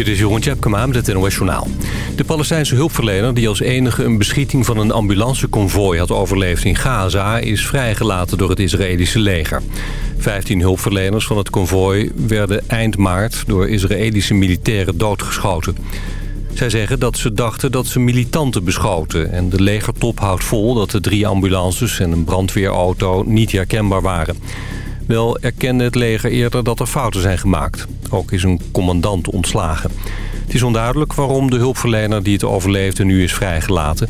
Dit is Jeroen Tjepkema met het NOS Journaal. De Palestijnse hulpverlener die als enige een beschieting van een ambulanceconvooi had overleefd in Gaza... is vrijgelaten door het Israëlische leger. Vijftien hulpverleners van het konvooi werden eind maart door Israëlische militairen doodgeschoten. Zij zeggen dat ze dachten dat ze militanten beschoten... en de legertop houdt vol dat de drie ambulances en een brandweerauto niet herkenbaar waren... Wel erkende het leger eerder dat er fouten zijn gemaakt. Ook is een commandant ontslagen. Het is onduidelijk waarom de hulpverlener die het overleefde nu is vrijgelaten.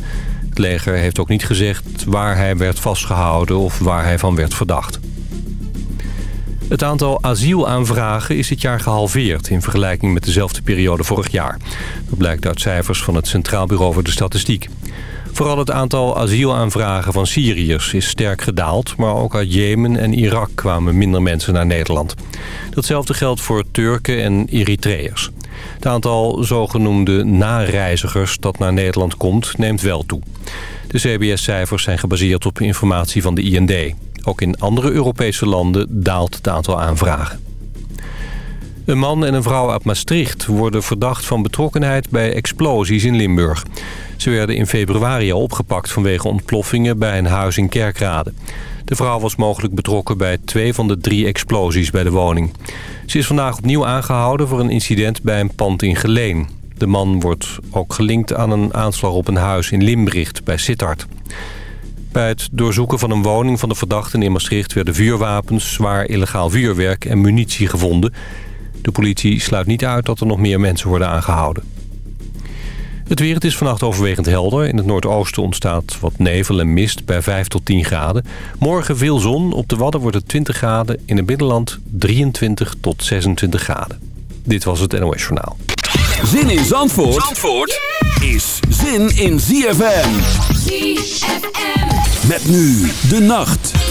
Het leger heeft ook niet gezegd waar hij werd vastgehouden of waar hij van werd verdacht. Het aantal asielaanvragen is dit jaar gehalveerd... in vergelijking met dezelfde periode vorig jaar. Dat blijkt uit cijfers van het Centraal Bureau voor de Statistiek. Vooral het aantal asielaanvragen van Syriërs is sterk gedaald... maar ook uit Jemen en Irak kwamen minder mensen naar Nederland. Datzelfde geldt voor Turken en Eritreërs. Het aantal zogenoemde nareizigers dat naar Nederland komt neemt wel toe. De CBS-cijfers zijn gebaseerd op informatie van de IND. Ook in andere Europese landen daalt het aantal aanvragen. Een man en een vrouw uit Maastricht worden verdacht van betrokkenheid bij explosies in Limburg. Ze werden in februari al opgepakt vanwege ontploffingen bij een huis in Kerkrade. De vrouw was mogelijk betrokken bij twee van de drie explosies bij de woning. Ze is vandaag opnieuw aangehouden voor een incident bij een pand in Geleen. De man wordt ook gelinkt aan een aanslag op een huis in Limbricht bij Sittard. Bij het doorzoeken van een woning van de verdachten in Maastricht... werden vuurwapens, zwaar illegaal vuurwerk en munitie gevonden. De politie sluit niet uit dat er nog meer mensen worden aangehouden. Het weer het is vannacht overwegend helder. In het noordoosten ontstaat wat nevel en mist bij 5 tot 10 graden. Morgen veel zon. Op de Wadden wordt het 20 graden. In het binnenland 23 tot 26 graden. Dit was het NOS Journaal. Zin in Zandvoort, Zandvoort is zin in ZFM. ZFM. Met nu de nacht.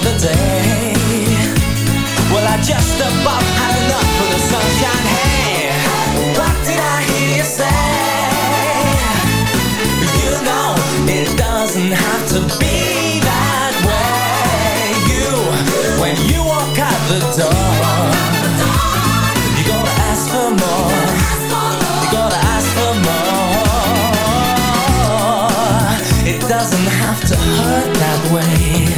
the day. Well, I just about had enough of the sunshine. Hey, what did I hear you say? You know it doesn't have to be that way. You, when you walk out the door, you gotta ask for more. You gotta ask for more. It doesn't have to hurt that way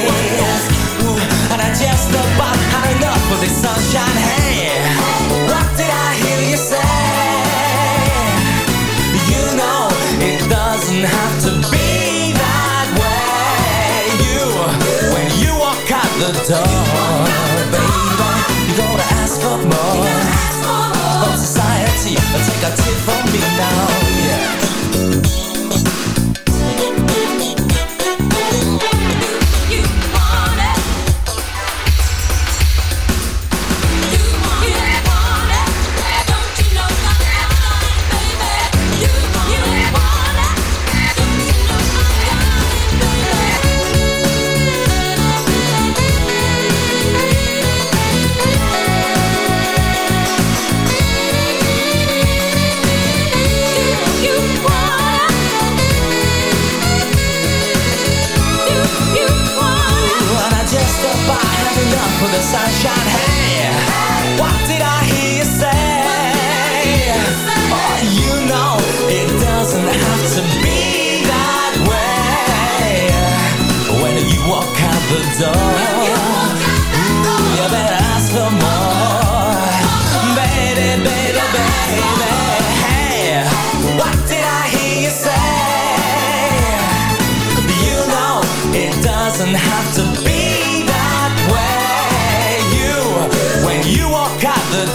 just about had enough of this sunshine Hey, what did I hear you say? You know it doesn't have to be that way. You, when you walk out the door Baby, you gotta ask for more. From society, take a tip from me now Yeah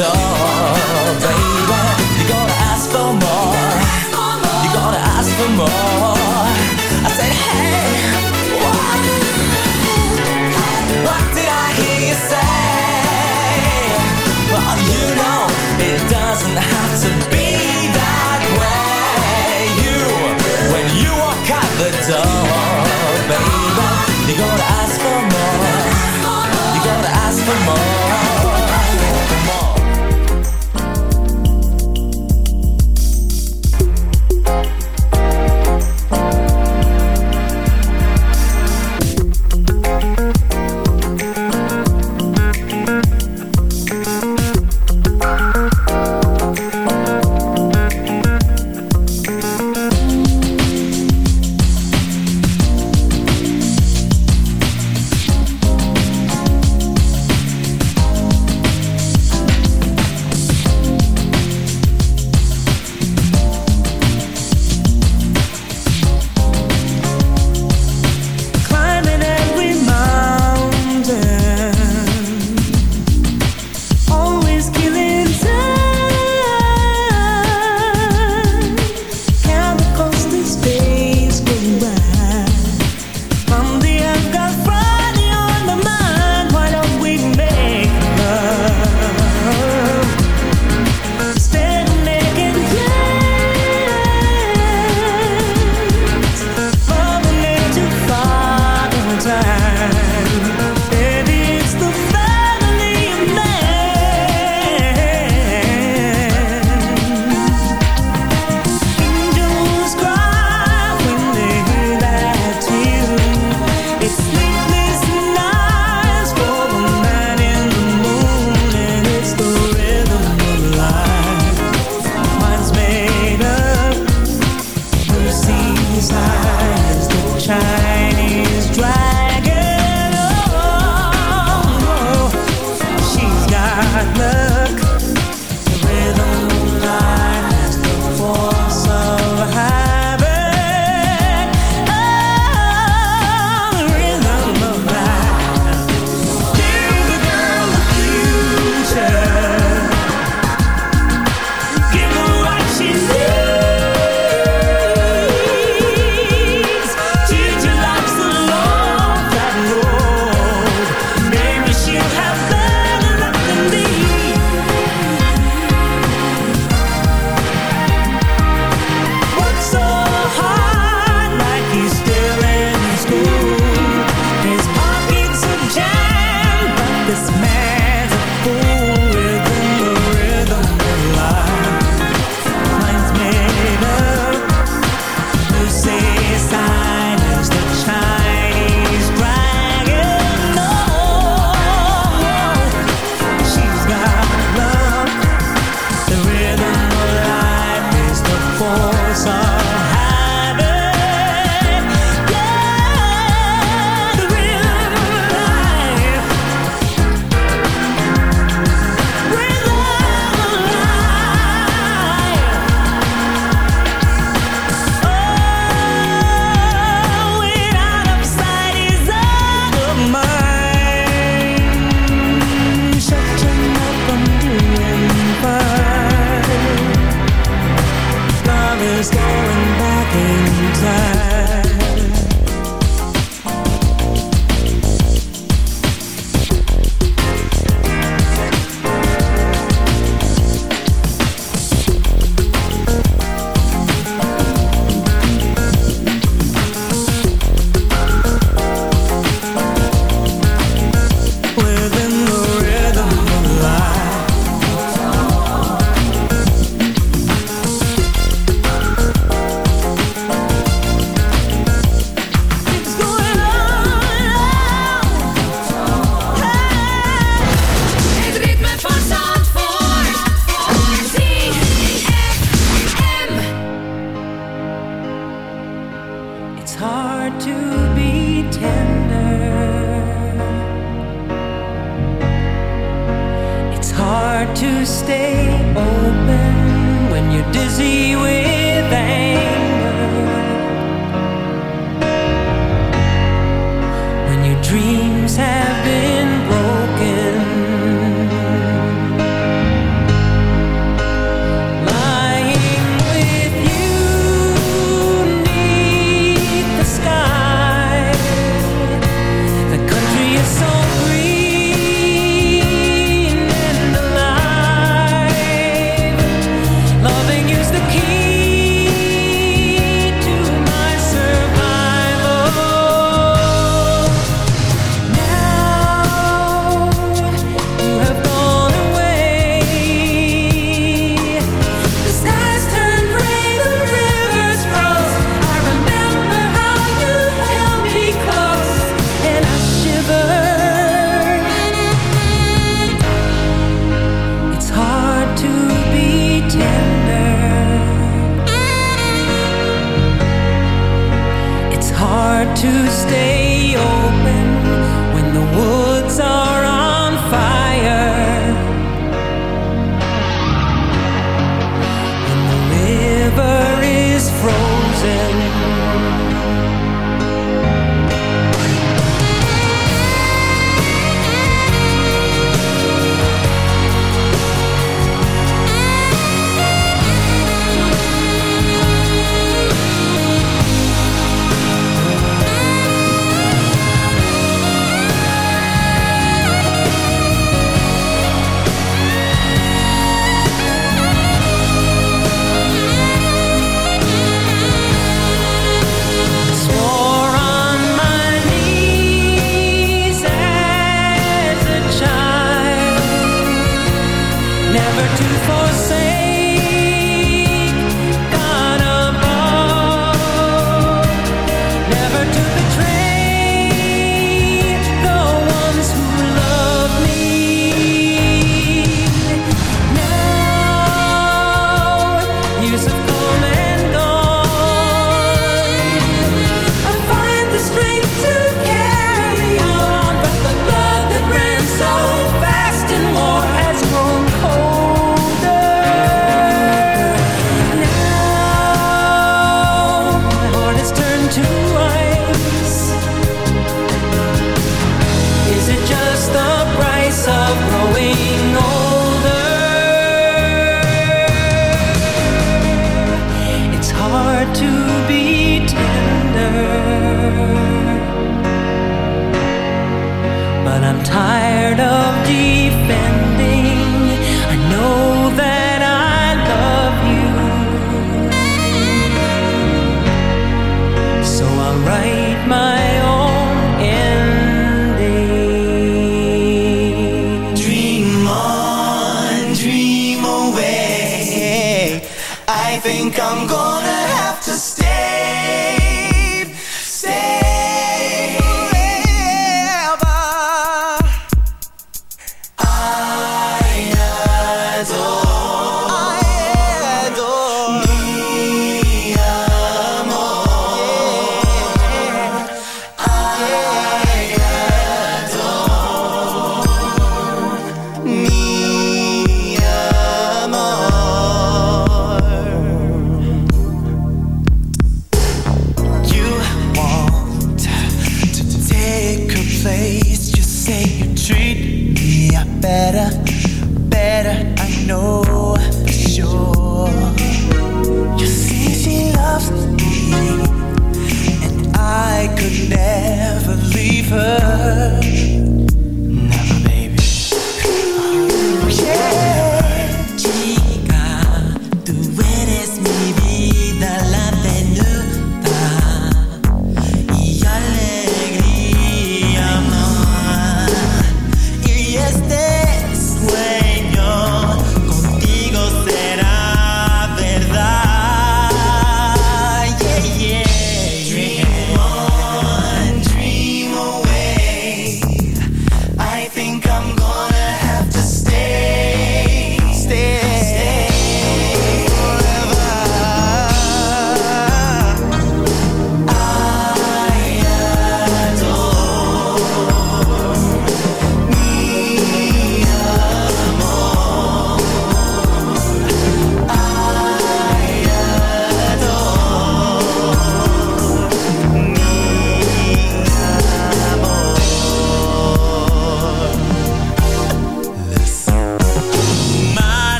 out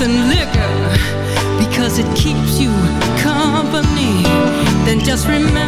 in liquor because it keeps you company, then just remember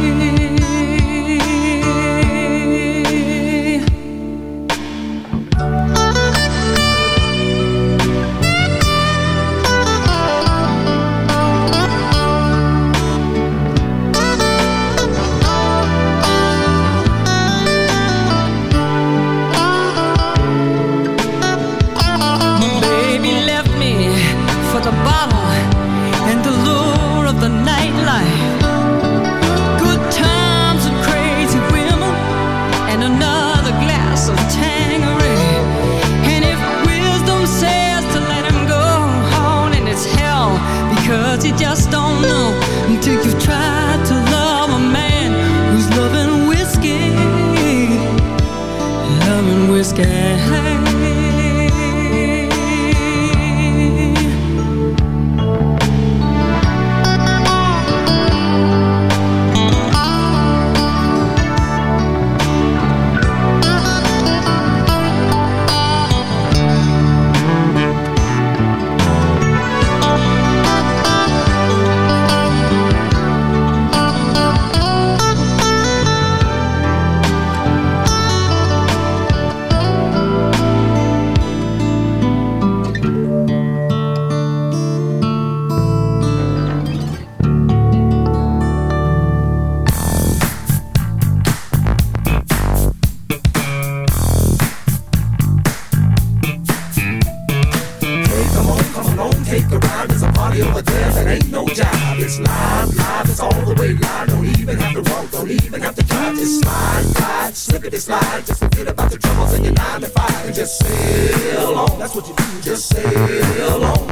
That's what you do, just sail on.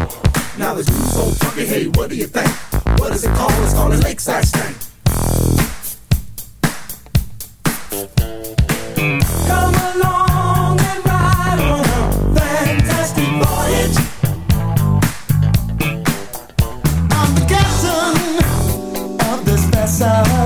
Now the dude's so funky, hey, what do you think? What is it called? It's called a lakeside stank. Come along and ride on a fantastic voyage. I'm the captain of this vessel.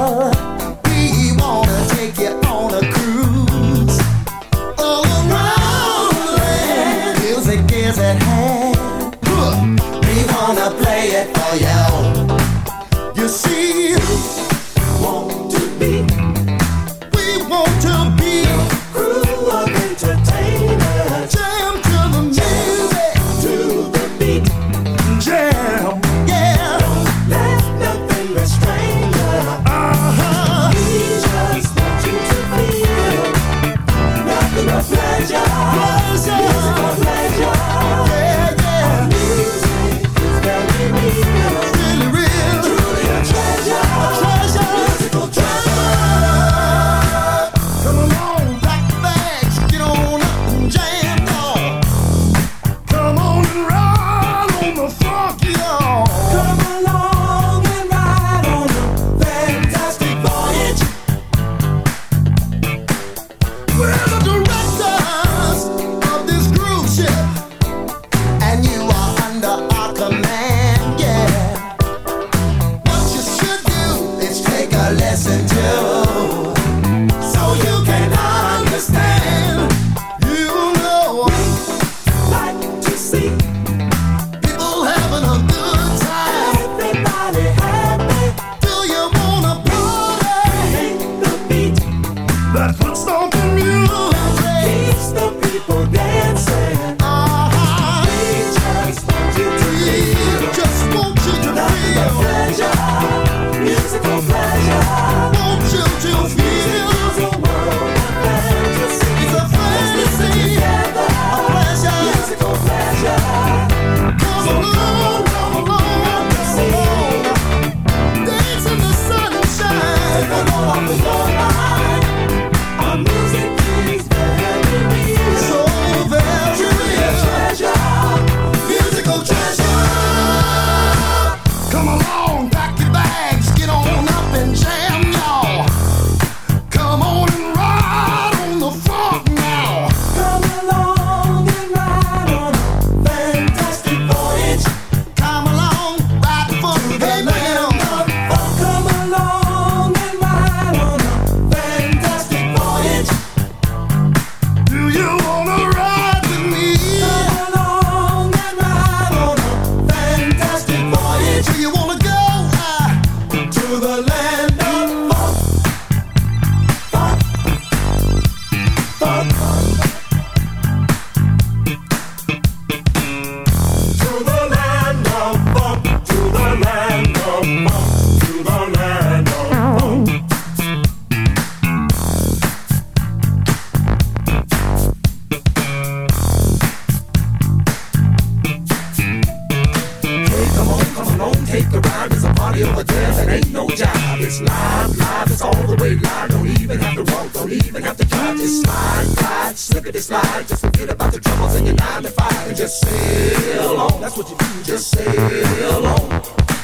Just sail on. That's what you do. Just sail on.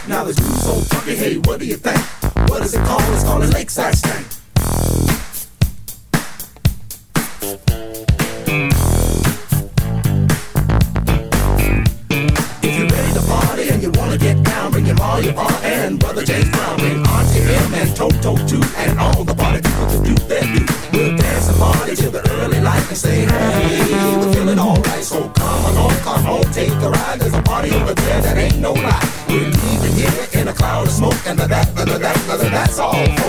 Now the dude's so funky. Hey, what do you think? What is it called? It's called a lakeside stank. take a. There's a party over there that ain't no lie. We're leaving here in a cloud of smoke, and the that, the that, the that's all.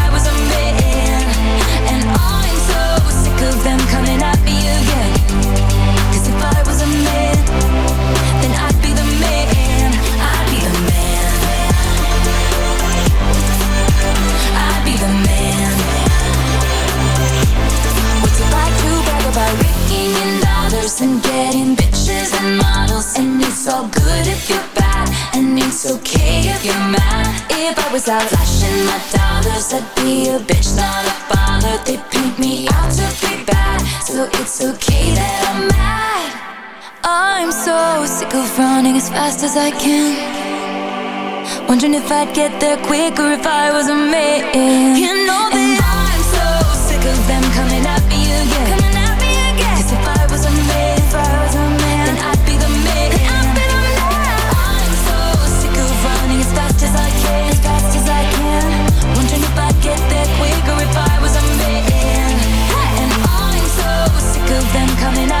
out flashing my dollars, I'd be a bitch, not a baller. They paint me out to be bad, so it's okay that I'm mad. I'm so sick of running as fast as I can. Wondering if I'd get there quicker if I was a man. You know that I'm so sick of them coming at